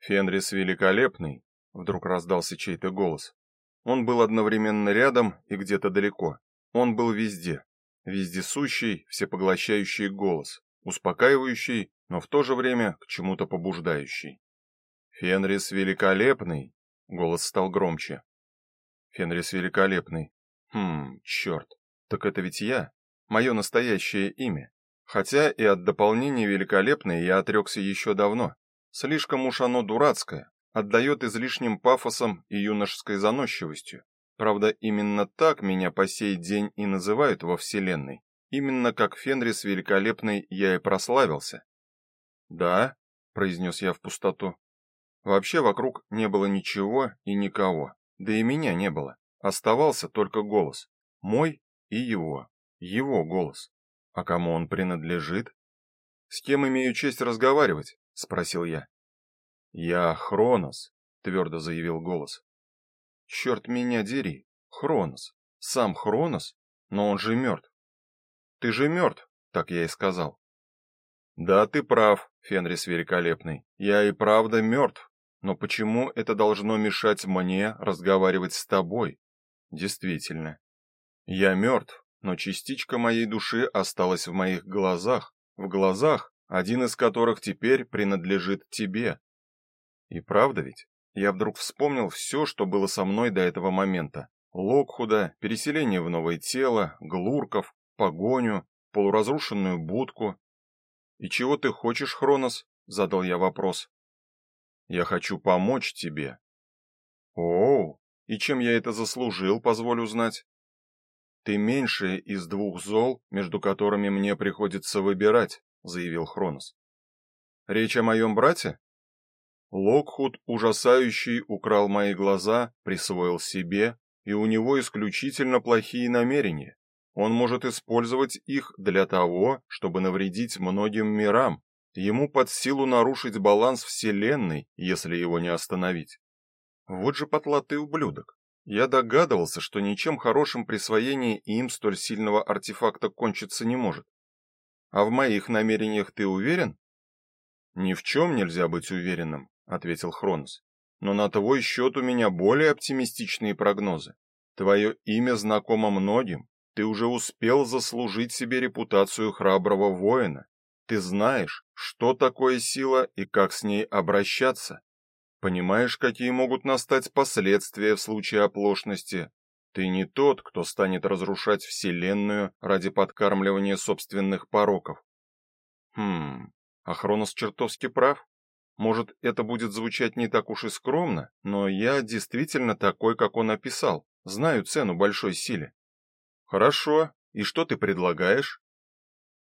Фенрис великолепный, вдруг раздался чей-то голос. Он был одновременно рядом и где-то далеко. Он был везде. Вездесущий, всепоглощающий голос, успокаивающий, но в то же время к чему-то побуждающий. Фенрис великолепный, голос стал громче. Фенрис великолепный. Хм, черт, Так это ведь я, мое настоящее имя. Хотя и от дополнения великолепный я отрекся еще давно. Слишком уж оно дурацкое, отдает излишним пафосом и юношеской заносчивостью. Правда, именно так меня по сей день и называют во вселенной. Именно как Фенрис великолепный я и прославился. Да, произнес я в пустоту. Вообще вокруг не было ничего и никого. Да и меня не было. Оставался только голос. Мой и его. Его голос. А кому он принадлежит? С кем имею честь разговаривать? Спросил я. Я Хронос, твердо заявил голос. Черт меня дери, Хронос. Сам Хронос, но он же мертв. Ты же мертв, так я и сказал. Да, ты прав, Фенрис великолепный. Я и правда мертв. Но почему это должно мешать мне разговаривать с тобой? Действительно. Я мертв, но частичка моей души осталась в моих глазах, в глазах, один из которых теперь принадлежит тебе. И правда ведь? Я вдруг вспомнил все, что было со мной до этого момента. Локхуда, переселение в новое тело, глурков, погоню, полуразрушенную будку. И чего ты хочешь, Хронос? задал я вопрос. Я хочу помочь тебе. О, и чем я это заслужил, позволю знать? Ты меньшее из двух зол, между которыми мне приходится выбирать, заявил Хронос. Речь о моем брате? Локхуд ужасающий украл мои глаза, присвоил себе, и у него исключительно плохие намерения. Он может использовать их для того, чтобы навредить многим мирам. Ему под силу нарушить баланс вселенной, если его не остановить. Вот же потлатый ублюдок. Я догадывался, что ничем хорошим присвоение им столь сильного артефакта кончиться не может. А в моих намерениях ты уверен? Ни в чем нельзя быть уверенным, ответил Хронос. Но на твой счет у меня более оптимистичные прогнозы. Твое имя знакомо многим. Ты уже успел заслужить себе репутацию храброго воина. Ты знаешь, что такое сила и как с ней обращаться. Понимаешь, какие могут настать последствия в случае оплошности. Ты не тот, кто станет разрушать вселенную ради подкармливания собственных пороков. Хм, а Хронос чертовски прав. Может, это будет звучать не так уж и скромно, но я действительно такой, как он описал. Знаю цену большой силе. Хорошо. И что ты предлагаешь?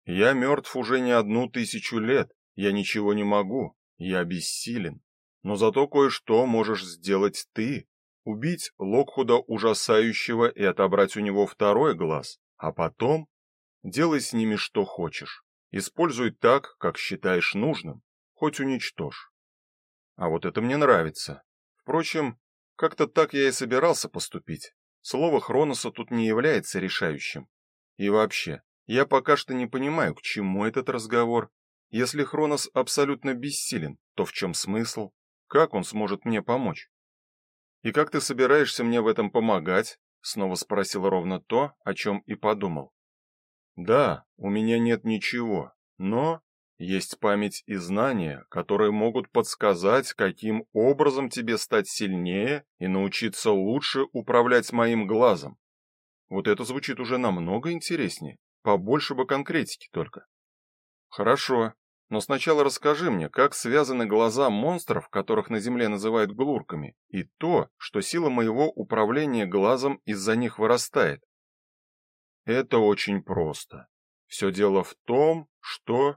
Я мертв уже не одну тысячу лет. Я ничего не могу. Я бессилен. Но зато кое-что можешь сделать ты. Убить Локхуда ужасающего и отобрать у него второй глаз, а потом делай с ними что хочешь. Используй так, как считаешь нужным, хоть уничтожь. А вот это мне нравится. Впрочем, как-то так я и собирался поступить. Слово Хроноса тут не является решающим. И вообще, я пока что не понимаю, к чему этот разговор. Если Хронос абсолютно бессилен, то в чем смысл? Как он сможет мне помочь? И как ты собираешься мне в этом помогать? снова спросил ровно то, о чем и подумал. Да, у меня нет ничего, но есть память и знания, которые могут подсказать, каким образом тебе стать сильнее и научиться лучше управлять моим глазом. Вот это звучит уже намного интереснее. Побольше бы конкретики только. Хорошо, но сначала расскажи мне, как связаны глаза монстров, которых на земле называют глурками, и то, что сила моего управления глазом из-за них вырастает. Это очень просто. Все дело в том, что